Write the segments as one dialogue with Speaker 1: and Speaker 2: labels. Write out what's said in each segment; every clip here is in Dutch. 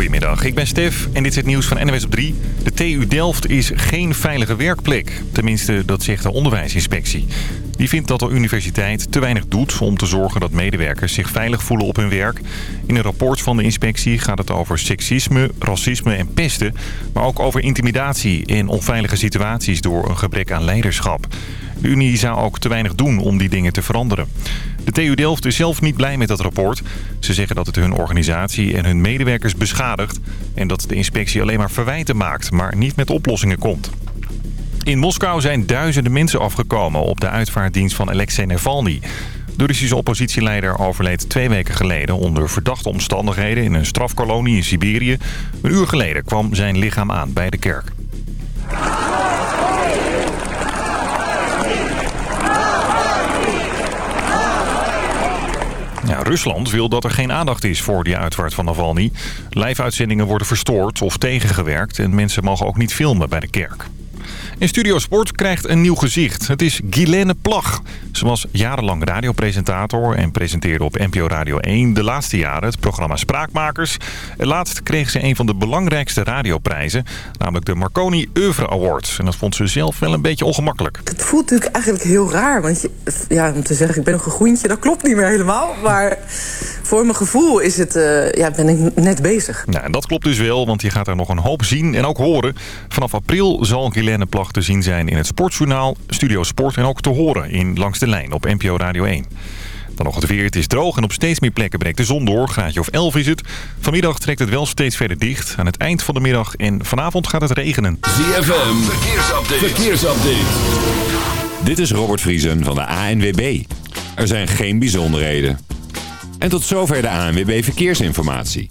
Speaker 1: Goedemiddag, ik ben Stef en dit is het nieuws van NWS op 3. De TU Delft is geen veilige werkplek. Tenminste, dat zegt de onderwijsinspectie. Die vindt dat de universiteit te weinig doet om te zorgen dat medewerkers zich veilig voelen op hun werk. In een rapport van de inspectie gaat het over seksisme, racisme en pesten. Maar ook over intimidatie en onveilige situaties door een gebrek aan leiderschap. De Unie zou ook te weinig doen om die dingen te veranderen. De TU Delft is zelf niet blij met dat rapport. Ze zeggen dat het hun organisatie en hun medewerkers beschadigt... en dat de inspectie alleen maar verwijten maakt, maar niet met oplossingen komt. In Moskou zijn duizenden mensen afgekomen op de uitvaartdienst van Alexei Navalny. De Russische oppositieleider overleed twee weken geleden onder verdachte omstandigheden in een strafkolonie in Siberië. Een uur geleden kwam zijn lichaam aan bij de kerk. Rusland wil dat er geen aandacht is voor die uitvaart van Navalny. Live-uitzendingen worden verstoord of tegengewerkt en mensen mogen ook niet filmen bij de kerk. En Studio Sport krijgt een nieuw gezicht. Het is Guilaine Plag. Ze was jarenlang radiopresentator en presenteerde op NPO Radio 1 de laatste jaren het programma Spraakmakers. En laatst kreeg ze een van de belangrijkste radioprijzen, namelijk de Marconi Oeuvre Awards. En dat vond ze zelf wel een beetje ongemakkelijk.
Speaker 2: Het voelt natuurlijk eigenlijk heel raar, want je, ja, om te zeggen ik ben nog een groentje, dat klopt niet meer helemaal. Maar voor mijn gevoel is het, uh, ja, ben ik net bezig.
Speaker 1: Nou, en dat klopt dus wel, want je gaat er nog een hoop zien en ook horen. Vanaf april zal Guilaine Plag te zien zijn in het Sportjournaal, Studio Sport en ook te horen in Langs de Lijn op NPO Radio 1. Dan nog het weer. Het is droog en op steeds meer plekken breekt de zon door. Graadje of 11 is het. Vanmiddag trekt het wel steeds verder dicht. Aan het eind van de middag en vanavond gaat het regenen.
Speaker 3: ZFM, verkeersupdate. verkeersupdate. Dit is Robert Vriesen van de ANWB. Er zijn geen bijzonderheden. En tot zover de ANWB Verkeersinformatie.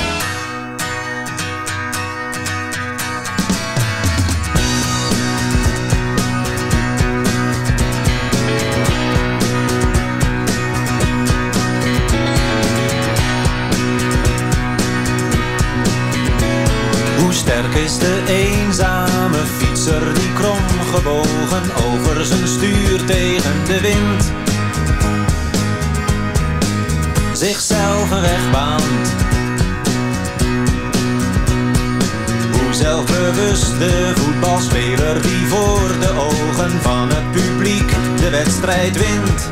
Speaker 4: Kromgebogen over zijn stuur tegen de wind zichzelf een. Hoe zelfbewust de voetbalspeler die voor de ogen van het publiek de wedstrijd wint.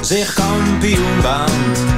Speaker 4: Zich kampioen baant.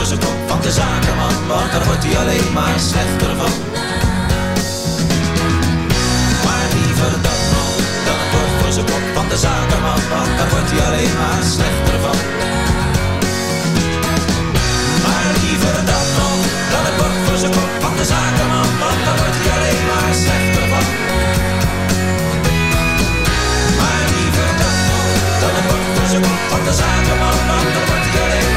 Speaker 4: voor zijn kop van de zakenman, want daar wordt hij alleen maar slechter van. Maar liever dat nog dan het bord voor zijn kop van de zakenman, want daar wordt hij alleen maar slechter van. Maar liever dat nog dan het bord voor zijn kop van de zakenman, want daar wordt hij alleen maar slechter van. Maar liever dat nog dan het bord voor zijn kop van de zakenman, want daar wordt hij alleen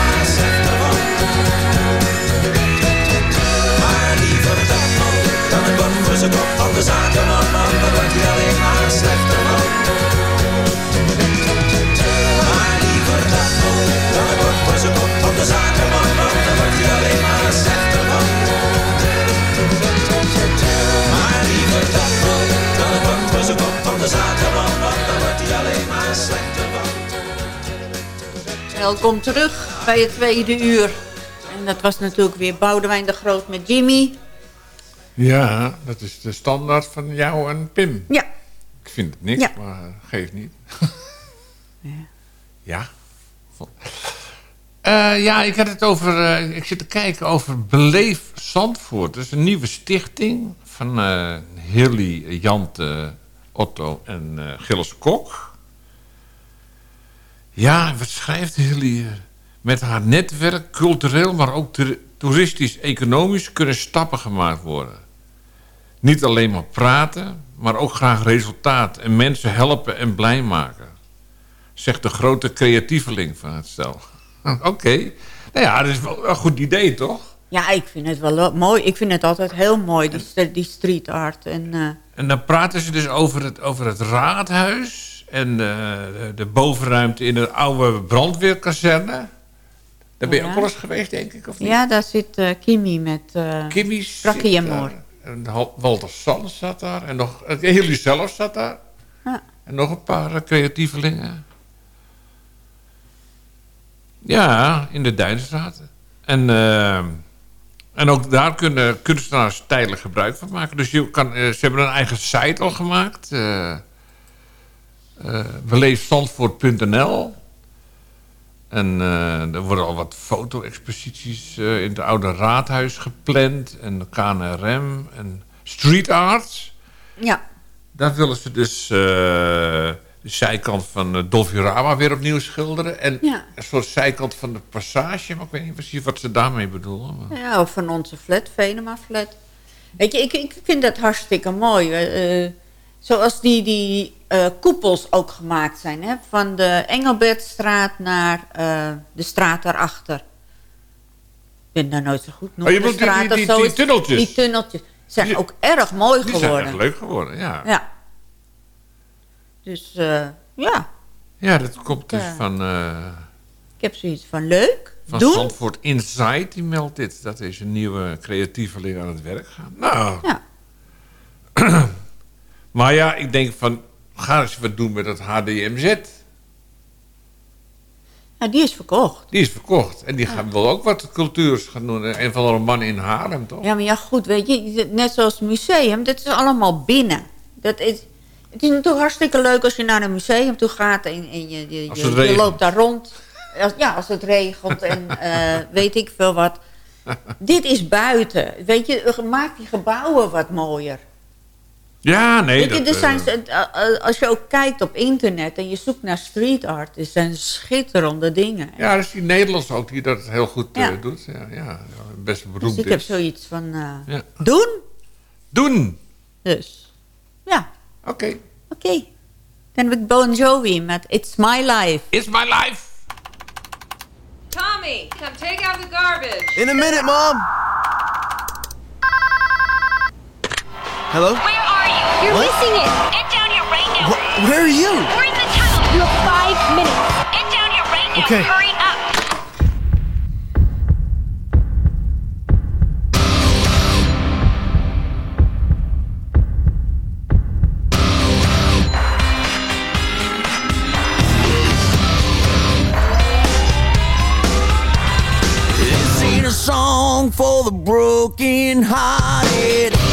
Speaker 4: maar liever dat dan voor zijn kop van de zakenman, wordt hij alleen maar slechter van. Nog dan bord voor zijn kop van de zakenman, hij alleen maar dat nog dan bord voor zijn kop van de zakenman, daar wordt hij alleen maar.
Speaker 5: Welkom terug bij het tweede uur. En dat was natuurlijk weer Boudewijn de Groot met Jimmy.
Speaker 6: Ja, dat is de standaard van jou en Pim.
Speaker 5: Ja.
Speaker 6: Ik vind het niks,
Speaker 5: Ja.
Speaker 6: maar geeft niet. ja. Eh, ja, ik had het over. eh, ik zit te kijken over Beleef Zandvoort. Dat is een nieuwe stichting van eh Hilly, Jante, Otto en Gilles Kok. Ja, wat schrijft Hilly? hier? Met haar netwerk, cultureel, maar ook toer- toeristisch-economisch kunnen stappen gemaakt worden. Niet alleen maar praten, maar ook graag resultaat en mensen helpen en blij maken. Zegt de grote creatieveling van het stel. Oké. Nou ja, dat is wel een goed idee, toch?
Speaker 5: Ja, ik vind het wel mooi. Ik vind het altijd heel mooi, die, st- die street art. En, eh,
Speaker 6: En dan praten ze dus over het, over het raadhuis en eh, de, de bovenruimte in een oude brandweerkazerne. Daar ben je ook wel eens geweest, denk ik, of niet?
Speaker 5: ja, daar zit eh Kimmy met uh,
Speaker 6: Kimmy
Speaker 5: en. Moor.
Speaker 6: En Walter Sands zat daar. En nog, Hilly zelf zat daar.
Speaker 5: Ja.
Speaker 6: En nog een paar eh, creatievelingen. Ja, in de Duinstraat. En, en ook daar kunnen kunstenaars tijdelijk gebruik van maken. Dus je kan, ze hebben een eigen site al gemaakt. beleefzandvoort.nl En eh, er worden al wat foto-exposities eh, in het oude raadhuis gepland. En de KNRM en street arts.
Speaker 5: ja,
Speaker 6: Daar willen ze dus eh, de zijkant van Dolfirama weer opnieuw schilderen. En
Speaker 5: Ja.
Speaker 6: een soort zijkant van de passage. Maar ik weet niet precies wat ze daarmee bedoelen. Maar...
Speaker 5: ja, of van onze flat, Venema flat. Weet je, ik, ik vind dat hartstikke mooi. zoals die, die eh, koepels ook gemaakt zijn. Hè? Van de Engelbertstraat naar eh, de straat daarachter. Ik ben daar nooit zo goed.
Speaker 6: Oh, je bedoelt die- die- die- die tunneltjes?
Speaker 5: Die tunneltjes. Zijn
Speaker 6: Die-
Speaker 5: ook erg mooi
Speaker 6: Die zijn
Speaker 5: geworden.
Speaker 6: echt leuk geworden, ja.
Speaker 5: Ja. Dus eh, ja,
Speaker 6: Ja, dat komt dus van,
Speaker 5: ik heb zoiets van leuk.
Speaker 6: van
Speaker 5: doen.
Speaker 6: Zandvoort Insight. Die meldt dit. Dat is een nieuwe creatieveling aan het werk gaan. Nou,
Speaker 5: Ja.
Speaker 6: maar ja, ik denk van... Ga eens wat doen met dat HDMZ.
Speaker 5: ja, die is verkocht.
Speaker 6: Die is verkocht. En die gaan, wil ook wat cultuurs gaan doen. Een van de mannen in Haarlem, toch?
Speaker 5: Ja, maar ja, goed, weet je, net zoals het museum, dat is allemaal binnen. Dat is, het is natuurlijk hartstikke leuk als je naar een museum toe gaat en, en je, je, loopt daar rond. Als, ja, als het regent en eh, weet ik veel wat. Dit is buiten. Weet je, maak die gebouwen wat mooier.
Speaker 6: Ja, nee. Dat,
Speaker 5: er zijn,
Speaker 6: eh,
Speaker 5: eh, eh, als je ook kijkt op internet en je zoekt naar street art, er zijn schitterende dingen.
Speaker 6: ja, dat is die Nederlands ook die dat heel goed
Speaker 5: Ja.
Speaker 6: doet. Ja, ja, best
Speaker 5: dus
Speaker 6: beroemd
Speaker 5: ik heb zoiets van eh,
Speaker 6: Ja.
Speaker 5: doen.
Speaker 6: Doen!
Speaker 5: Dus, ja,
Speaker 6: Oké.
Speaker 5: oké. Dan heb ik Bon Jovi met It's My Life.
Speaker 6: It's my life!
Speaker 7: Tommy, come take out the garbage.
Speaker 8: In a minute, Mom. Hello?
Speaker 9: Where are you? You're what? missing it. Get down here right now.
Speaker 8: Wh- where are you?
Speaker 9: We're in the tunnel. You have five minutes. Get down here right now.
Speaker 8: Okay.
Speaker 9: Hurry up.
Speaker 10: Song for the broken hearted.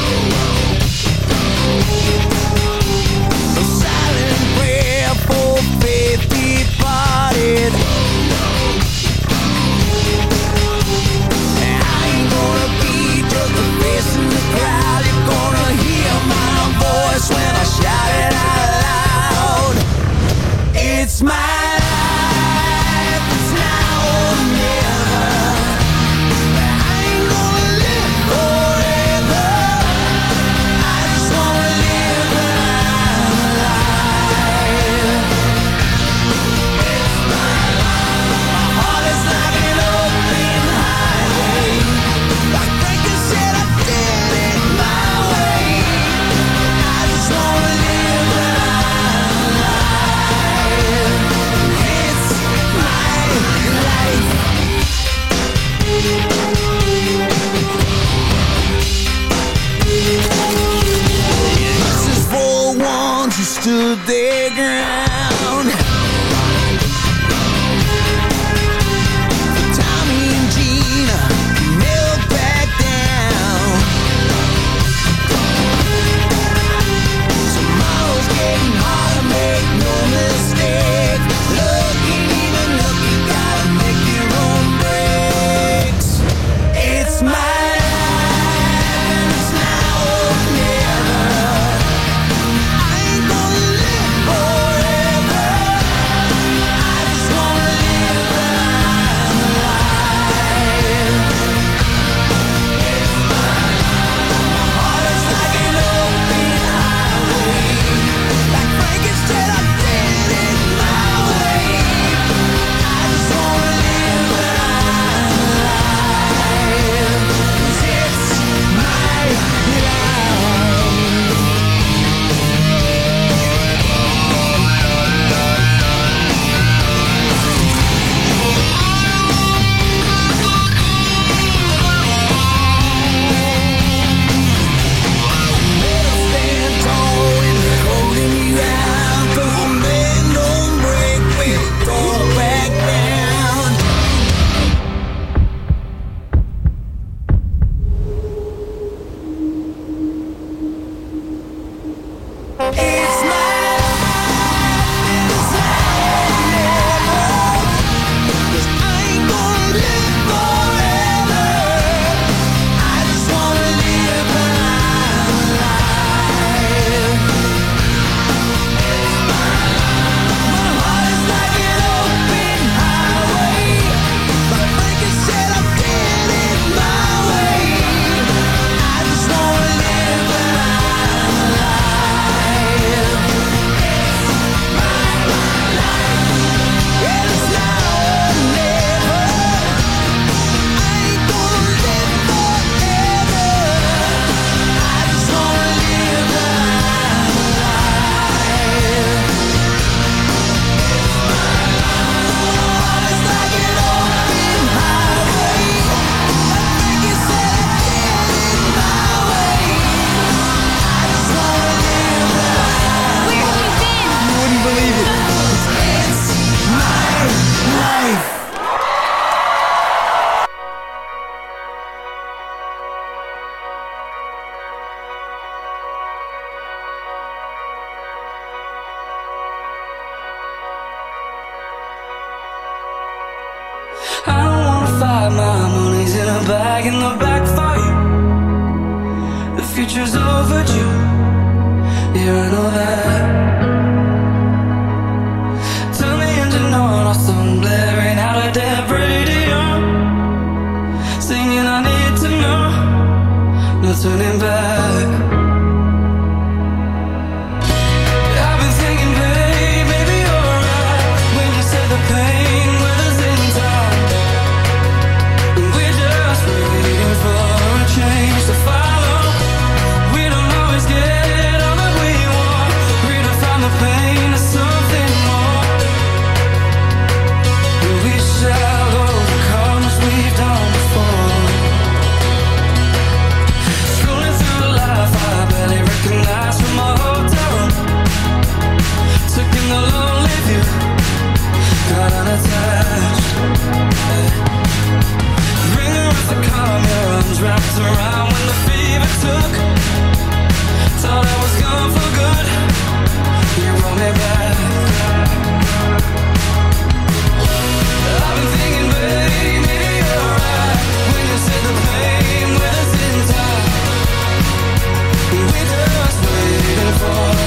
Speaker 11: future's overdue. You know that. Turn the engine on, Our awesome blaring out of that radio. Singing, I need to know. No turning back. for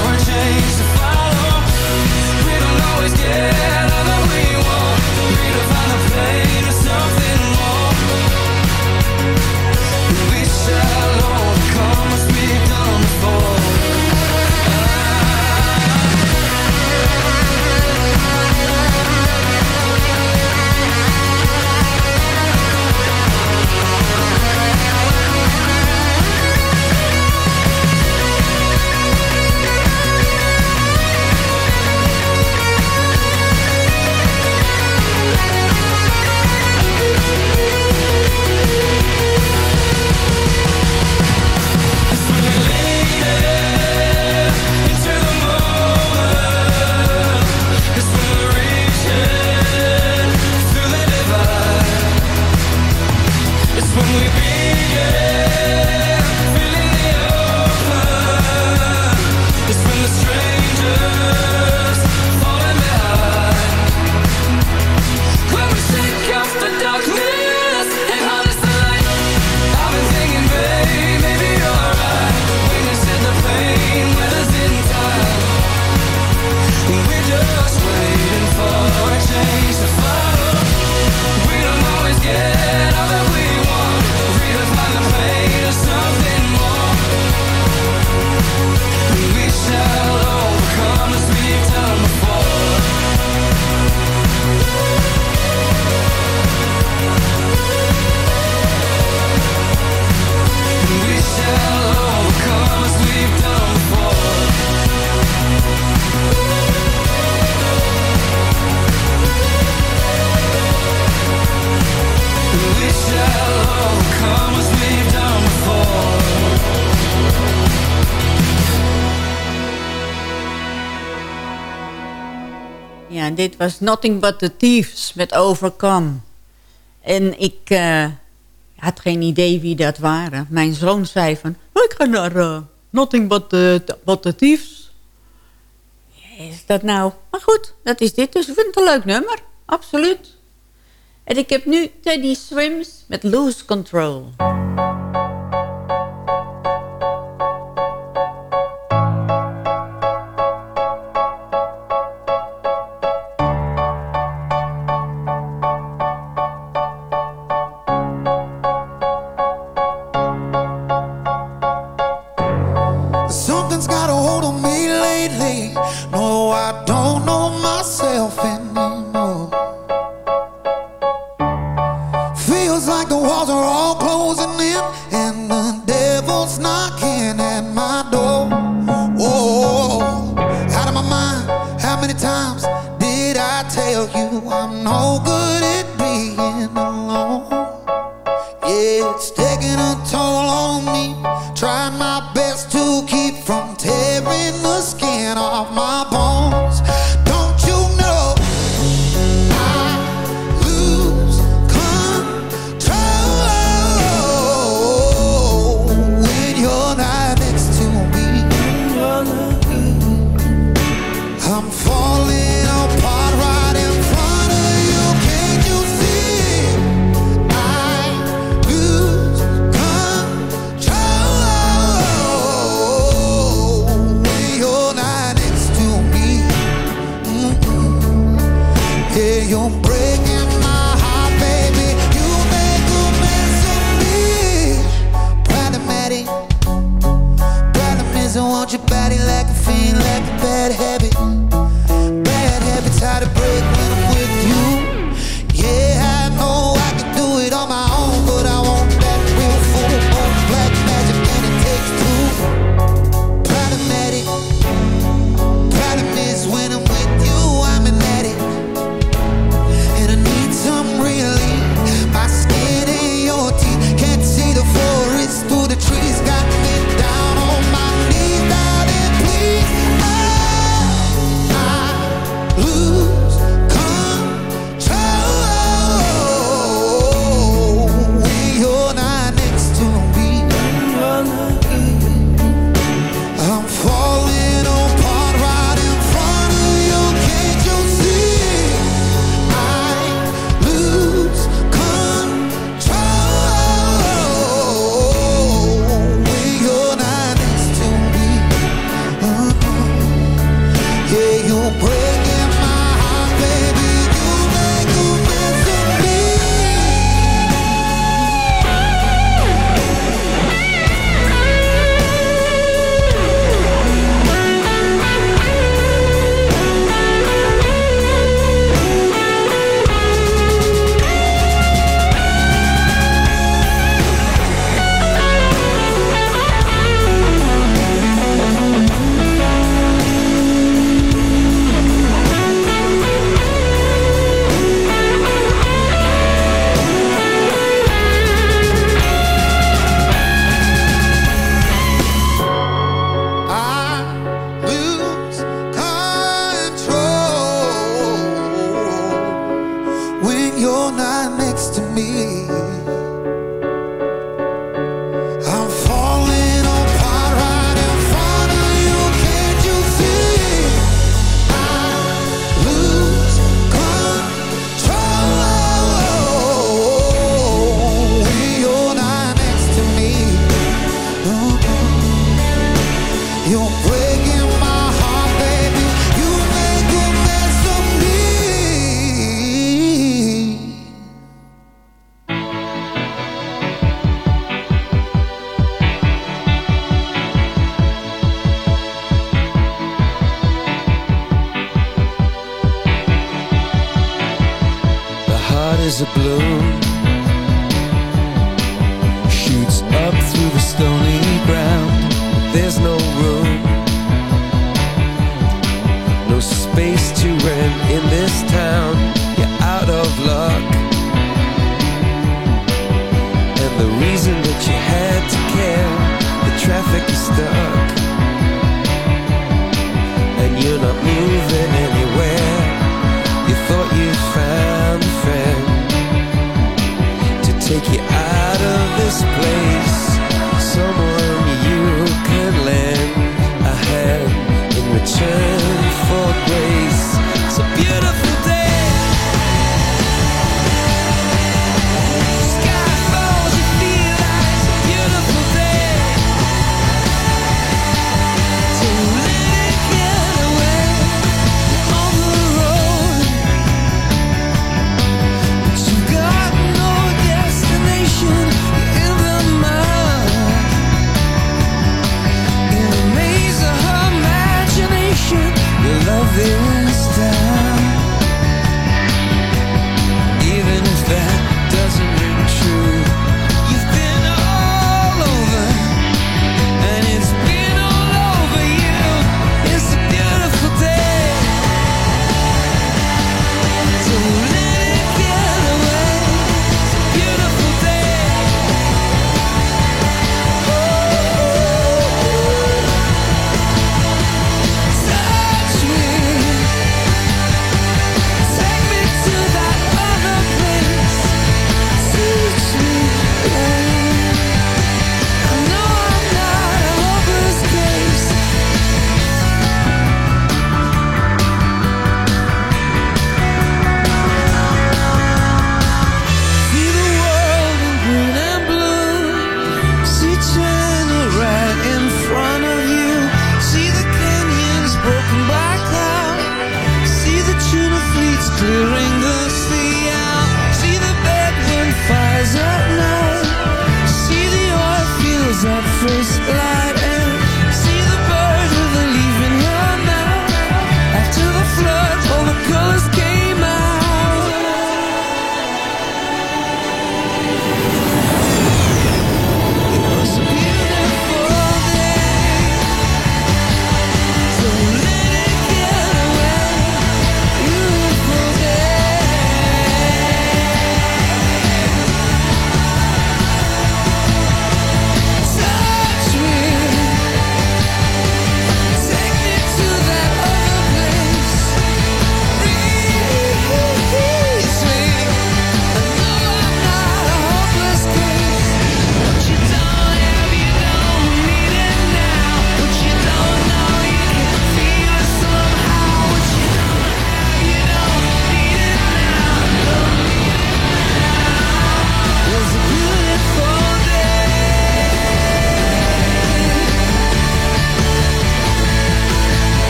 Speaker 11: was
Speaker 5: Nothing But The Thieves met Overcome. En ik eh, had geen idee wie dat waren. Mijn zoon zei van, ik ga naar eh, Nothing But The, but the Thieves. Is dat nou... Maar goed, dat is dit. Dus ik vind het een leuk nummer. Absoluut. En ik heb nu Teddy Swims met Loose Control.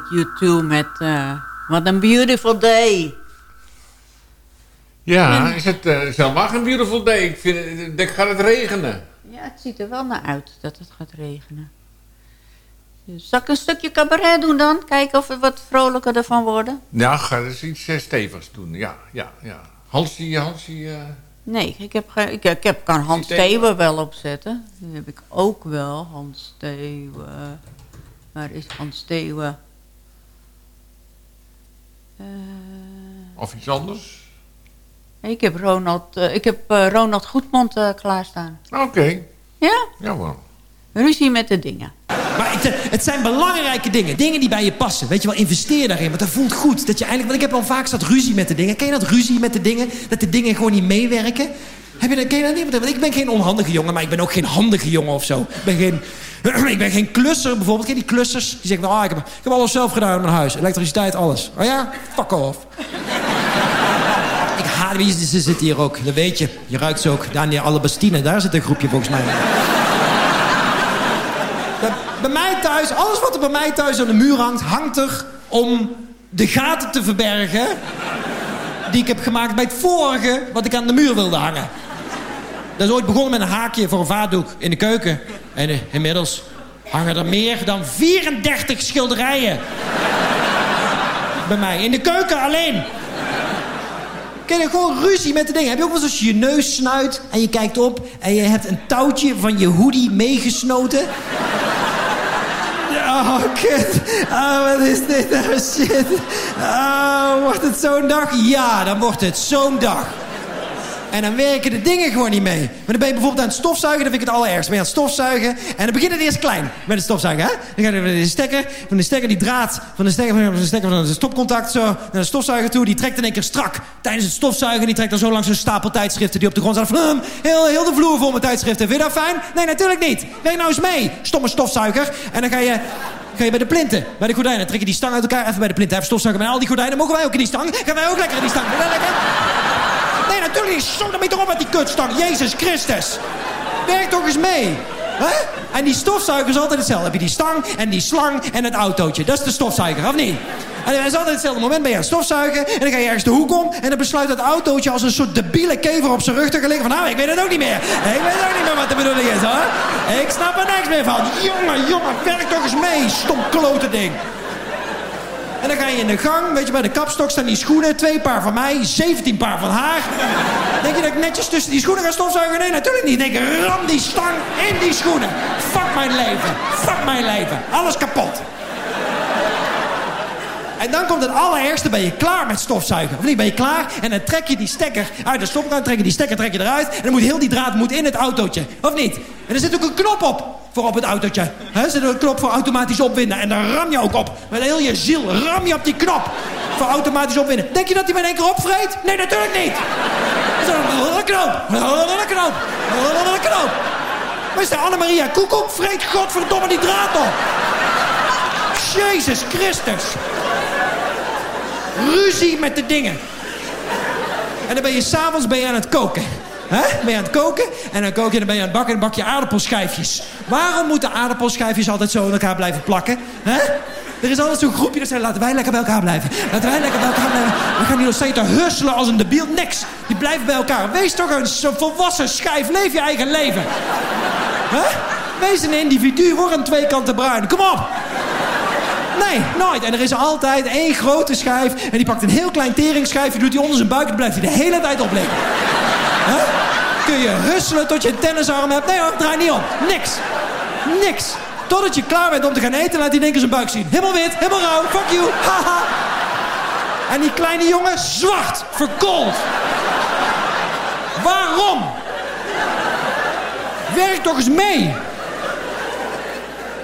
Speaker 5: Natuurlijk U2 met eh What a Beautiful Day.
Speaker 6: Ja,
Speaker 5: En-
Speaker 6: is het uh, helemaal een beautiful day. Ik vind, ik denk, gaat het regenen?
Speaker 5: Ja, het ziet er wel naar uit dat het gaat regenen. Dus zal ik een stukje cabaret doen dan? Kijken of we wat vrolijker ervan worden?
Speaker 6: Ja, ga eens iets eh, stevigs doen. Ja, ja, ja. Hansie, Hansie... eh,
Speaker 5: Nee, ik, heb, ik, ik heb, kan Hans.
Speaker 6: Steeuwen
Speaker 5: wel opzetten. Die heb ik ook wel. Hans Steeuwen. Waar is Hans Steeuwen? Eh,
Speaker 6: of iets anders?
Speaker 5: ik heb Ronald, eh, ik heb, eh, Ronald Goedmond eh, klaarstaan.
Speaker 6: Oké.
Speaker 5: Ja?
Speaker 6: Jawel.
Speaker 5: Ruzie met de dingen.
Speaker 12: Maar het, het zijn belangrijke dingen. Dingen die bij je passen. Weet je wel, investeer daarin. Want dat voelt goed. Dat je eigenlijk, want ik heb al vaak zat ruzie met de dingen. Ken je dat ruzie met de dingen? Dat de dingen gewoon niet meewerken? Heb je dat, ken je dat niet? Want ik ben geen onhandige jongen, maar ik ben ook geen handige jongen of zo. Ik ben geen, ik ben geen klusser bijvoorbeeld. Je die klussers? Die zeggen, ah, ik, heb, ik heb alles zelf gedaan in mijn huis. Elektriciteit, alles. Oh ja? Fuck off. ik haat wie ze zitten hier ook. Dat weet je. Je ruikt ze ook. Daniel Alabastine, daar zit een groepje volgens mij. Bij mij thuis, alles wat er bij mij thuis aan de muur hangt, hangt er om de gaten te verbergen. Die ik heb gemaakt bij het vorige wat ik aan de muur wilde hangen. Dat is ooit begonnen met een haakje voor een vaatdoek in de keuken. En eh, inmiddels hangen er meer dan 34 schilderijen. bij mij, in de keuken alleen. Ken je gewoon ruzie met de dingen? Heb je ook wel eens als je je neus snuit en je kijkt op en je hebt een touwtje van je hoodie meegesnoten? Oh, kut. Oh, wat is dit nou shit? Oh, wordt het zo'n dag? Ja, dan wordt het zo'n dag. En dan werken de dingen gewoon niet mee. Maar dan ben je bijvoorbeeld aan het stofzuigen, dan vind ik het allerergst. Ben je aan het stofzuigen en dan begint het eerst klein met het stofzuigen. Hè? Dan naar de stekker, van de stekker die draad, van de stekker van de, stekker van de stopcontact zo naar de stofzuiger toe. Die trekt in één keer strak tijdens het stofzuigen. Die trekt dan zo langs een stapel tijdschriften die op de grond staan. Vlam, heel, heel de vloer vol met tijdschriften. Vind je dat fijn? Nee, natuurlijk niet. Werk nou eens mee, stomme stofzuiger. En dan ga je... Ga je bij de plinten, bij de gordijnen. Trek je die stang uit elkaar, even bij de plinten. Even stofzuigen met al die gordijnen. Mogen wij ook in die stang? Gaan wij ook lekker in die stang? Lekker? Nee, natuurlijk niet. Zo, dan je toch op met die kutstang. Jezus Christus. Werk toch eens mee. Hè? En die stofzuiger is altijd hetzelfde. Heb je die stang en die slang en het autootje. Dat is de stofzuiger, of niet? En het is altijd hetzelfde moment. Ben je aan het stofzuigen en dan ga je ergens de hoek om... en dan besluit dat autootje als een soort debiele kever op zijn rug te gaan liggen... van nou, ik weet het ook niet meer. Ik weet ook niet meer wat de bedoeling is, hoor. Ik snap er niks meer van. Jongen, jongen, werk toch eens mee, stom klote ding. En dan ga je in de gang, weet je, bij de kapstok staan die schoenen. Twee paar van mij, 17 paar van haar. Denk je dat ik netjes tussen die schoenen ga stofzuigen? Nee, natuurlijk niet. Denk ram die stang in die schoenen. Fuck mijn leven. Fuck mijn leven. Alles kapot. En dan komt het allerergste, ben je klaar met stofzuigen. Of niet, ben je klaar? En dan trek je die stekker uit de stopkraan, trek je die stekker trek je eruit. En dan moet heel die draad moet in het autootje. Of niet? En er zit ook een knop op voor op het autootje. He, zit een knop voor automatisch opwinden. En daar ram je ook op. Met heel je ziel ram je op die knop. Voor automatisch opwinden. Denk je dat hij met één keer opvreet? Nee, natuurlijk niet. Dat is een knop. Een knop. Een knop. Is de Annemaria Koekoek vreet godverdomme die draad op. Jezus Christus. Ruzie met de dingen. En dan ben je s'avonds aan het koken. Ben je aan het koken en dan kook je en dan ben je aan het bakken en dan bak je aardappelschijfjes. Waarom moeten aardappelschijfjes altijd zo in elkaar blijven plakken? Er is altijd zo'n groepje dat zegt, laten wij lekker bij elkaar blijven. Laten wij lekker bij elkaar blijven. We gaan niet nog steeds te husselen als een debiel. Niks. Die blijven bij elkaar. Wees toch een volwassen schijf. Leef je eigen leven. Wees een individu. Word een twee kanten bruin. Kom op. Nee, nooit. En er is altijd één grote schijf. En die pakt een heel klein teringschijfje, doet hij onder zijn buik... en blijft hij de hele tijd opleggen. Kun je husselen tot je een tennisarm hebt? Nee hoor, draai niet om. Niks. Niks. Totdat je klaar bent om te gaan eten, laat één keer zijn buik zien. Helemaal wit, helemaal rauw, fuck you. En die kleine jongen, zwart, verkoold. Waarom? Werk toch eens mee.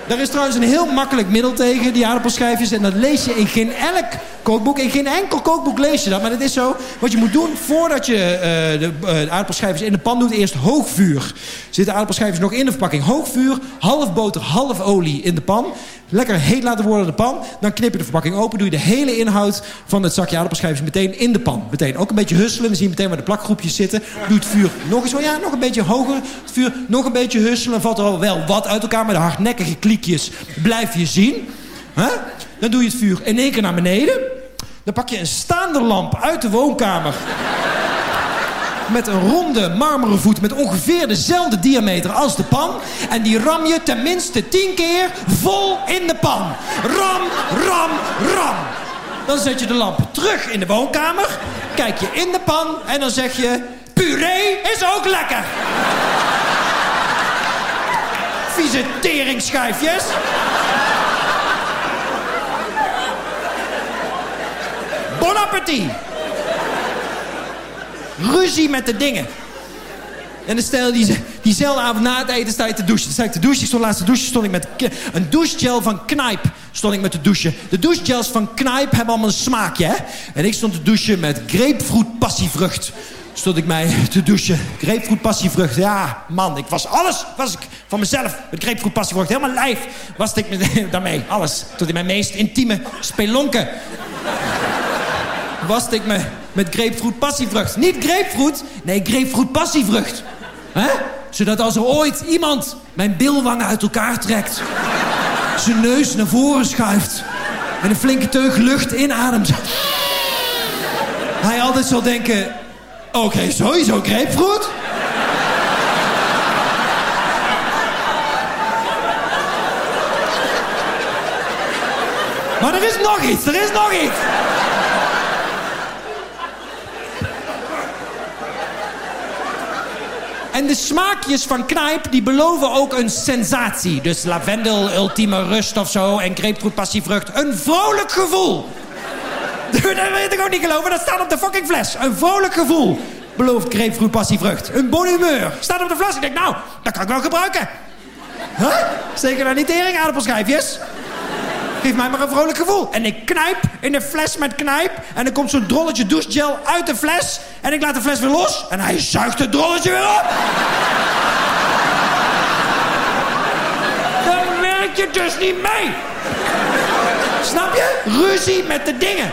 Speaker 12: Daar is trouwens een heel makkelijk middel tegen, die aardappelschijfjes. En dat lees je in geen elk kookboek. In geen enkel kookboek lees je dat. Maar dat is zo. Wat je moet doen voordat je eh, de, de aardappelschijfjes in de pan doet. Eerst hoog vuur. Zitten aardappelschijfjes nog in de verpakking. Hoog vuur, half boter, half olie in de pan. Lekker heet laten worden de pan. Dan knip je de verpakking open. Doe je de hele inhoud van het zakje aardappelschijfjes meteen in de pan. Meteen ook een beetje husselen. Zie je meteen waar de plakgroepjes zitten. Doe het vuur nog eens. Oh ja, nog een beetje hoger. Het vuur nog een beetje husselen. Valt er al wel wat uit elkaar. Maar de hardnekkige kliekjes blijf je zien. Dan doe je het vuur in één keer naar beneden. Dan pak je een staande lamp uit de woonkamer. Met een ronde marmeren voet met ongeveer dezelfde diameter als de pan. En die ram je tenminste tien keer vol in de pan. Ram, ram, ram. Dan zet je de lamp terug in de woonkamer. Kijk je in de pan en dan zeg je... Puree is ook lekker. Vieze. Bon appetit. Ruzie met de dingen. En dan stel die, diezelfde avond na het eten sta je te douchen. Dan sta ik te douchen. Ik stond laatst te douchen. Stond ik met een douchegel van Knijp. Stond ik met te douchen. De douchegels van Knijp hebben allemaal een smaakje. Hè? En ik stond te douchen met grapefruit passievrucht. Stond ik mij te douchen. Grapefruit passievrucht. Ja, man. Ik was alles. Was ik van mezelf. Met grapefruit passievrucht. Helemaal lijf was ik me, daarmee. Alles. Tot in mijn meest intieme spelonken waste ik me met grapefruit passievrucht. Niet grapefruit, nee, grapefruit passievrucht. Hè? Zodat als er ooit iemand mijn bilwangen uit elkaar trekt... zijn neus naar voren schuift. En een flinke teug lucht inademt. Hij altijd zal denken... Oké, sowieso grapefruit. Maar er is nog iets, er is nog iets. En de smaakjes van knijp die beloven ook een sensatie. Dus lavendel, ultieme rust of zo en grapefruit passievrucht. Een vrolijk gevoel. Dat weet ik ook niet geloven, dat staat op de fucking fles. Een vrolijk gevoel belooft grapefruit passievrucht. Een bon humeur staat op de fles. Ik denk, nou, dat kan ik wel gebruiken. Huh? Zeker naar die tering aardappelschijfjes. Geef mij maar een vrolijk gevoel. En ik knijp in een fles met knijp. En er komt zo'n drolletje douchegel uit de fles. En ik laat de fles weer los. En hij zuigt het drolletje weer op. Dan werk je dus niet mee. Snap je? Ruzie met de dingen.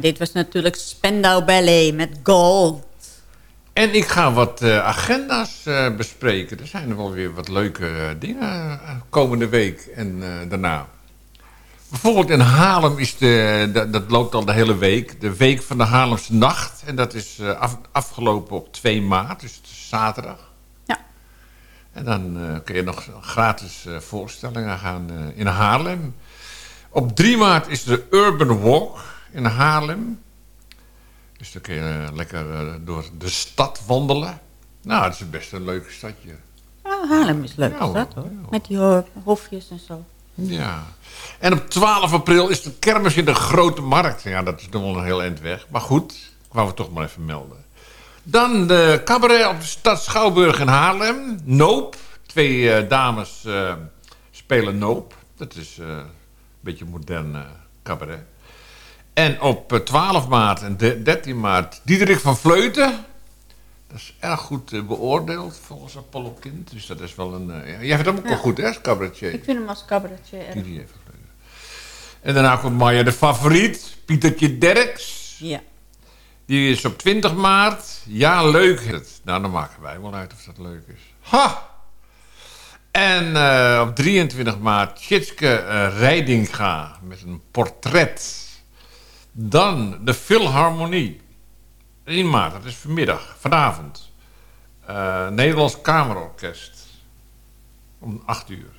Speaker 5: en dit was natuurlijk Spendau Ballet met Gold.
Speaker 6: En ik ga wat eh, agenda's eh, bespreken. Er zijn er wel weer wat leuke eh, dingen komende week en daarna. Bijvoorbeeld in Haarlem is de, dat, dat loopt al de hele week, de Week van de Haarlemse Nacht. En dat is af- afgelopen op 2 maart, dus het is zaterdag.
Speaker 5: Ja.
Speaker 6: En dan kun je nog gratis voorstellingen gaan in Haarlem. Op 3 maart is de Urban Walk in Haarlem. Dus dan kun je eh, lekker eh, door de stad wandelen. Nou, het is best een leuk stadje.
Speaker 5: Ja, Haarlem is leuk,
Speaker 6: Ja,
Speaker 5: hoor. Met die ho- hofjes en zo.
Speaker 6: Ja. En op 12 april is de kermis in de Grote Markt. Ja, dat is nog wel een heel eind weg. Maar goed, ik wou het toch maar even melden. Dan de cabaret op de stad Schouwburg in Haarlem. Noop. Twee eh, dames spelen Noop. Dat is een beetje modern cabaret. En op eh, 12 maart en de- 13 maart Diederik van Vleuten. Dat is erg goed eh, beoordeeld volgens Apollo Kind. Dus dat is wel een... eh, ja, jij vindt hem ook wel goed, hè, als cabaretier?
Speaker 5: Ik vind hem als cabaretier erg.
Speaker 6: Geleden. En daarna komt Maya de favoriet, Pietertje Derks.
Speaker 5: Ja.
Speaker 6: Die is op 20 maart. Ja, leuk het. Nou, dan maken wij wel uit of dat leuk is. Ha! En eh, op 23 maart Tjitske eh, Reidinga met een portret. Dan de Philharmonie. 1 maart, dat is vanmiddag, vanavond. Eh, Nederlands Kamerorkest. Om 8 uur.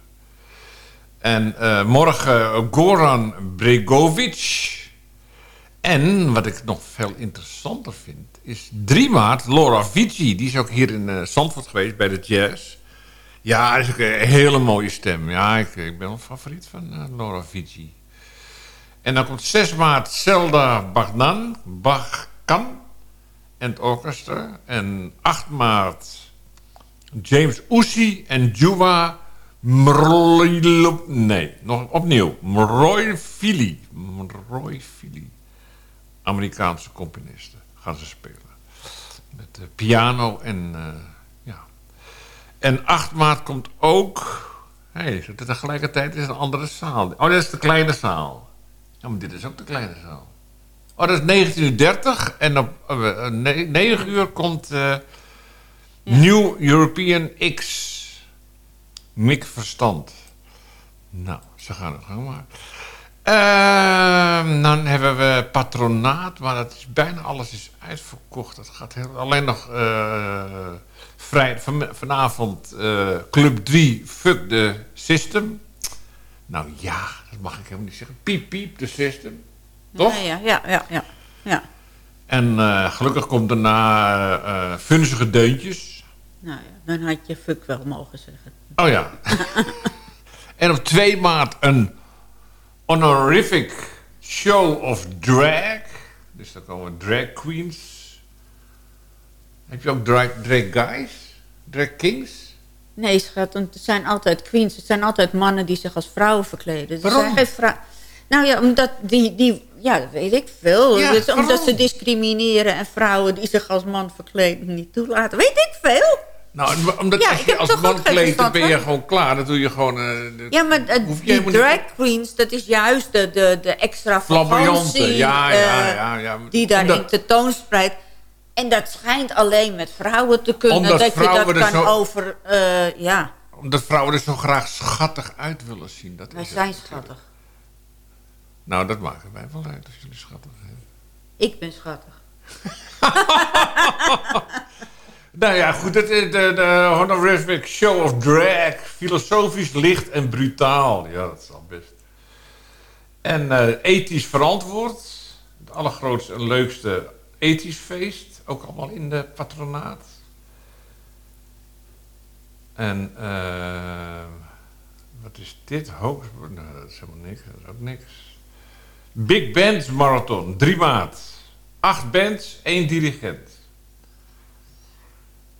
Speaker 6: En eh, morgen Goran Bregovic. En wat ik nog veel interessanter vind, is 3 maart Laura Vici. Die is ook hier in eh Zandvoort geweest bij de jazz. Ja, is ook een hele mooie stem. Ja, ik, ik ben wel favoriet van eh, Laura Vici. En dan komt 6 maart Zelda Bagnan, Bagkan en het orkester. En 8 maart James Oesie en Juwa Mroilop... Nee, nog opnieuw. Mroy Philly. Amerikaanse componisten gaan ze spelen. Met eh, piano en... eh, ja. En 8 maart komt ook... Hey, tegelijkertijd is een andere zaal. Oh, dat is de kleine zaal. Ja, maar dit is ook de kleine zaal. Oh, dat is 1930 en op eh, eh, ne- 9 uur komt eh, New European X. Mick Verstand. Nou, ze gaan het gang maar. Dan hebben we patronaat, maar dat is bijna alles is uitverkocht. Dat gaat heel, alleen nog eh, vrij, van, vanavond eh, Club 3, Fuck the System. Nou ja, dat mag ik helemaal niet zeggen. Piep, piep, the system. Toch?
Speaker 5: Ja, ja, ja, ja. ja.
Speaker 6: En eh, gelukkig komt daarna eh, eh, Vunzige Deuntjes.
Speaker 5: Nou ja, dan had je fuck wel mogen zeggen.
Speaker 6: Oh ja. en op 2 maart een honorific show of drag. Dus daar komen drag queens. Heb je ook drag, drag guys? Drag kings?
Speaker 5: Nee, schat, want het zijn altijd queens. Het zijn altijd mannen die zich als vrouwen verkleden. Er
Speaker 6: Waarom?
Speaker 5: zijn geen vrou- Nou ja, omdat die... die ja, dat weet ik veel.
Speaker 6: Ja,
Speaker 5: Dus omdat ze discrimineren en vrouwen die zich als man verkleden niet toelaten. Weet ik veel.
Speaker 6: Nou, omdat
Speaker 5: Ja,
Speaker 6: als
Speaker 5: ik
Speaker 6: je als man kleedt, dan ben je gewoon klaar. Dan doe je gewoon... eh, de-
Speaker 5: Ja, maar
Speaker 6: hoef je
Speaker 5: die drag queens, dat is juist de, de, de extra
Speaker 6: Flamboyante,
Speaker 5: vakantie
Speaker 6: ja, ja,
Speaker 5: eh,
Speaker 6: ja, ja.
Speaker 5: die daarin
Speaker 6: Omdat-
Speaker 5: tentoonspreidt. En dat schijnt alleen met vrouwen te kunnen.
Speaker 6: Omdat
Speaker 5: dat je dat kan
Speaker 6: zo-
Speaker 5: over... eh, ja,
Speaker 6: Omdat vrouwen er zo graag schattig uit willen zien. Dat
Speaker 5: wij
Speaker 6: is
Speaker 5: zijn
Speaker 6: natuurlijk.
Speaker 5: schattig.
Speaker 6: Nou, dat maken wij wel uit als jullie schattig zijn.
Speaker 5: Ik ben schattig.
Speaker 6: Nou ja, goed. Het is de, de honorific show of drag. Filosofisch, licht en brutaal. Ja, dat is al best. En eh, ethisch verantwoord. Het allergrootste en leukste ethisch feest. Ook allemaal in de patronaat. En eh, wat is dit? Hoog? Nou, dat is helemaal niks. Dat is ook niks. Big Bands Marathon, 3 maart. Acht bands, één dirigent.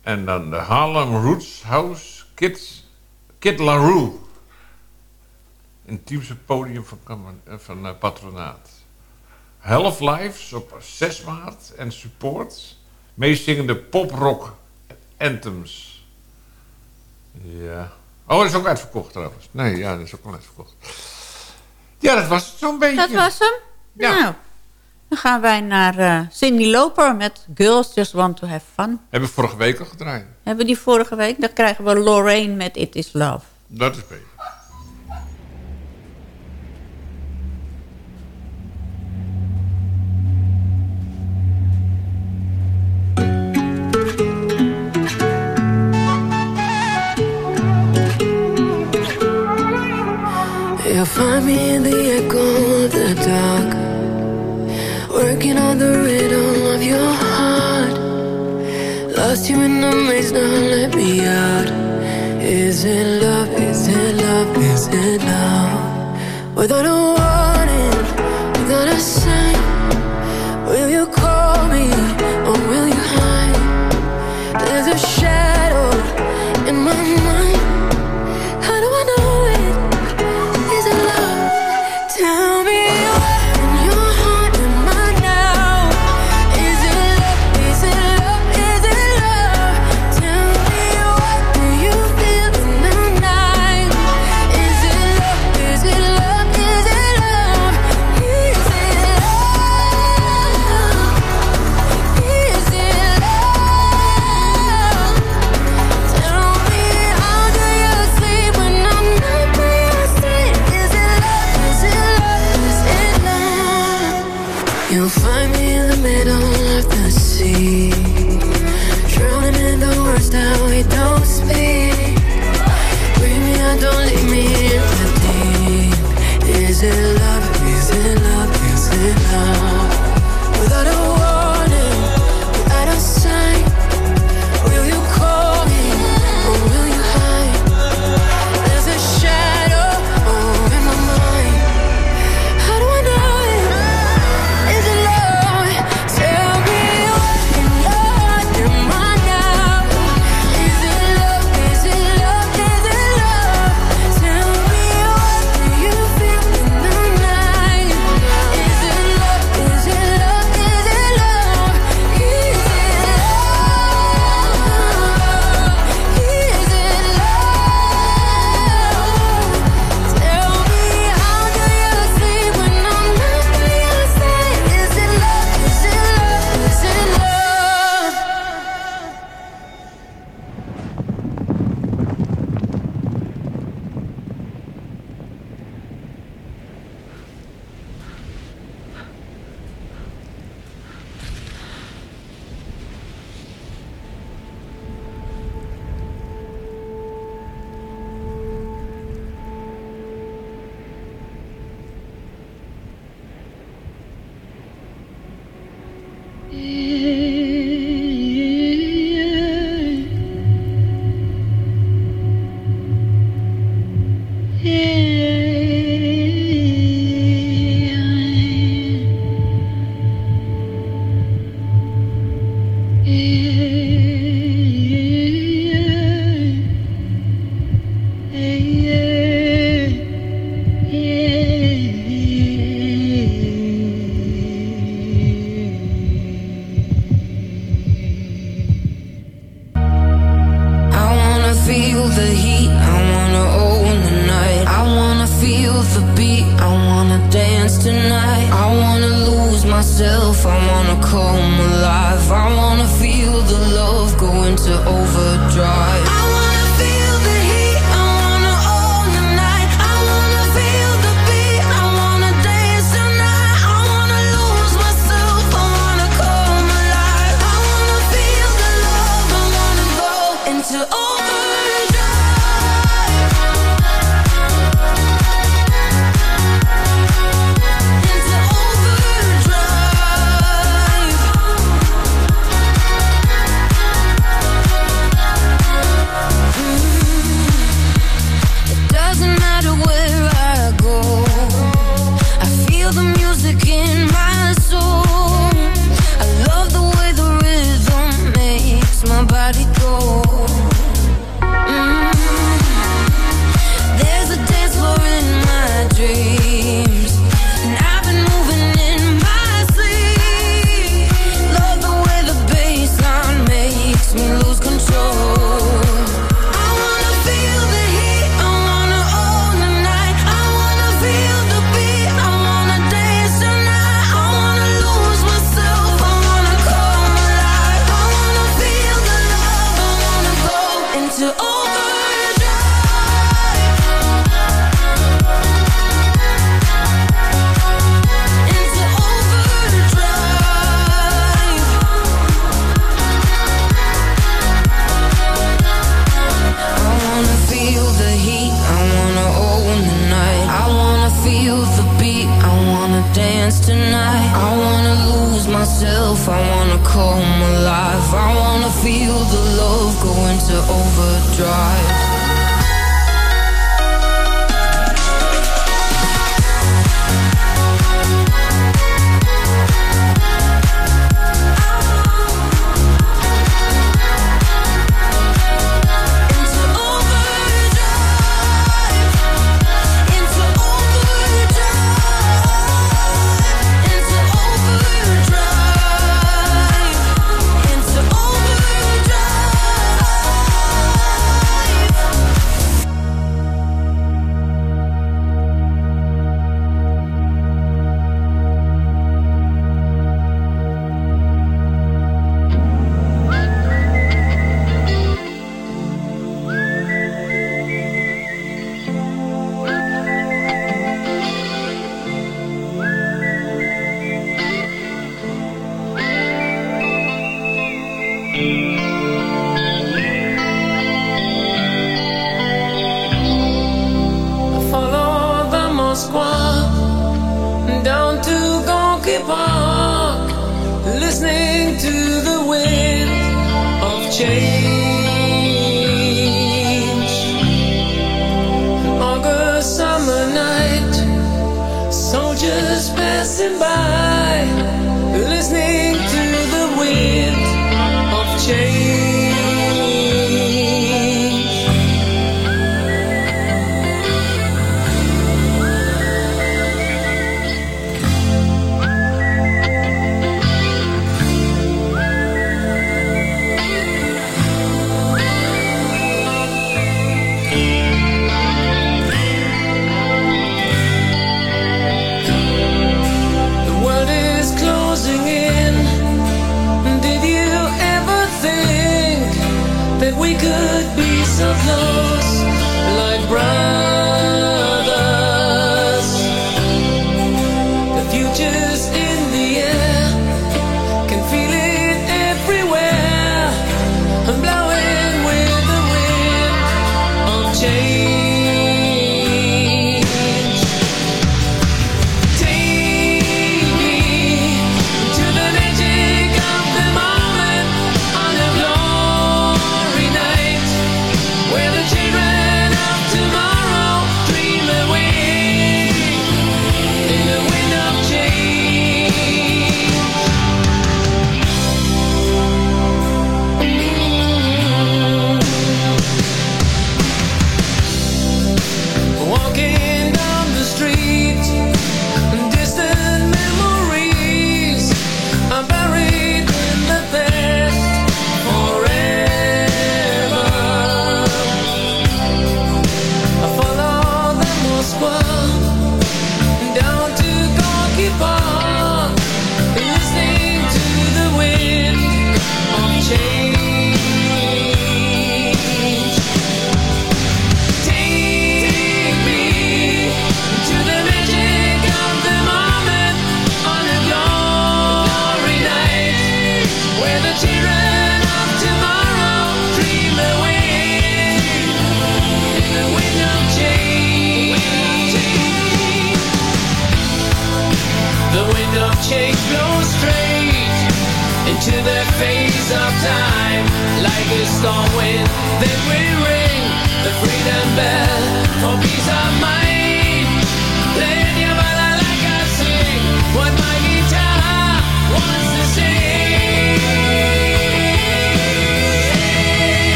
Speaker 6: En dan de Harlem Roots House Kids, Kid LaRue. Intiemste podium van, Kamer- eh, van eh, Patronaat. Half Lives op 6 maart en support. Meest zingende poprock anthems. Ja. Oh, dat is ook uitverkocht trouwens. Nee, ja, dat is ook al uitverkocht. Ja, dat was het zo'n beetje.
Speaker 5: Dat was hem?
Speaker 6: Ja.
Speaker 5: Nou, dan gaan wij naar uh, Cindy Loper met Girls Just Want To Have Fun.
Speaker 6: Hebben we vorige week al gedraaid.
Speaker 5: Hebben die vorige week. Dan krijgen we Lorraine met It Is Love.
Speaker 6: Dat is beter.
Speaker 13: Find me in the echo of the dark. Working on the rhythm of your heart. Lost you in the maze, now let me out. Is it love? Is it love? Is it love? Without a
Speaker 14: word.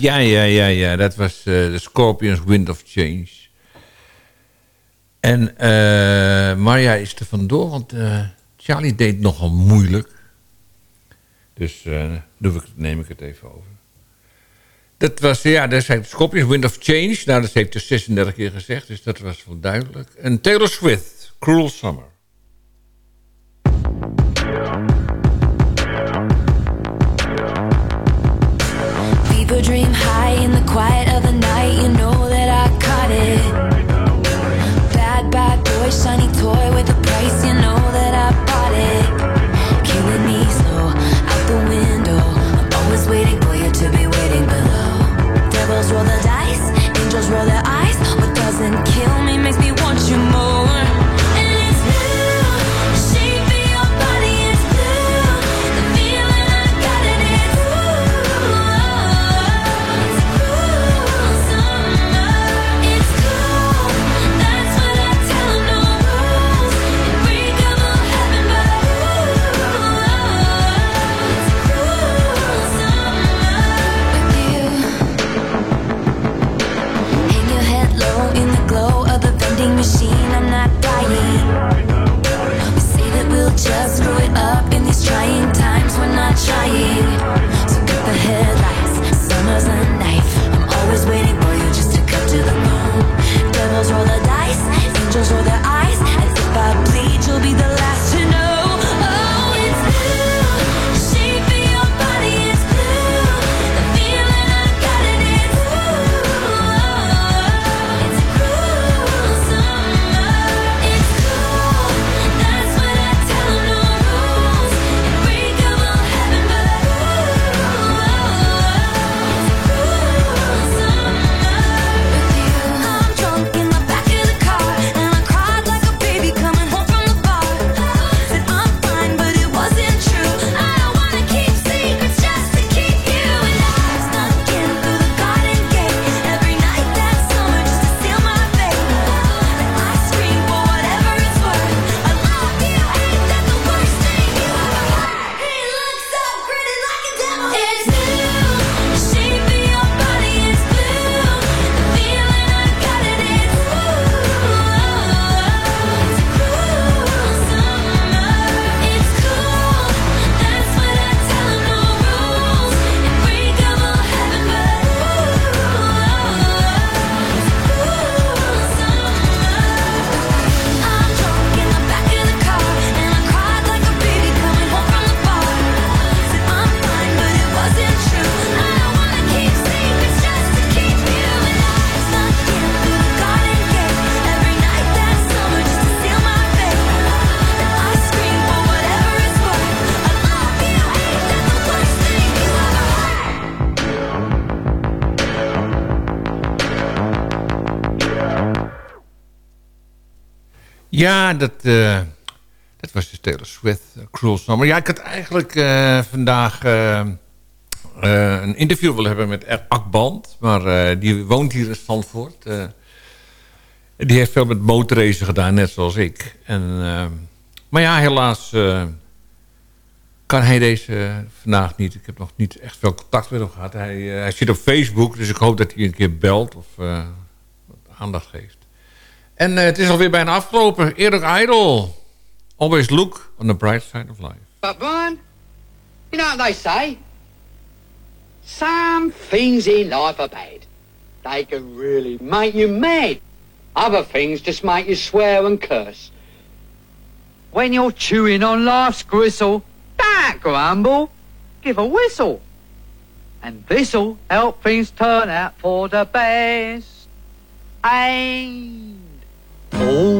Speaker 6: Ja, ja, ja, ja. Dat was eh, de Scorpions Wind of Change. En eh Marja is er vandoor, want eh, Charlie deed nogal moeilijk. Dus eh doe ik, neem ik het even over. Dat was, ja, dat zei Scorpions Wind of Change. Nou, dat heeft ze 36 keer gezegd, dus dat was wel duidelijk. En Taylor Swift, Cruel Summer.
Speaker 13: People dream high in the quiet of the night. You know that I caught it. Bad, bad boy, shiny toy with a price. You know that I bought it.
Speaker 6: Ja, dat, eh, dat was dus Taylor Swift, eh, Cruel Summer. Ja, ik had eigenlijk eh, vandaag een interview willen hebben met Er- Akband. Maar die woont hier in eh. die heeft veel met motorracen gedaan, net zoals ik. En, maar ja, helaas kan hij deze vandaag niet. Ik heb nog niet echt veel contact met hem gehad. Hij, hij zit op Facebook, dus ik hoop dat hij een keer belt of aandacht geeft. En eh, het is alweer bijna afgelopen. Erik Idol. Always look on the bright side of life.
Speaker 15: But Brian, you know what they say? Some things in life are bad. They can really make you mad. Other things just make you swear and curse. When you're chewing on life's gristle, don't grumble, give a whistle. And this'll help things turn out for the best. And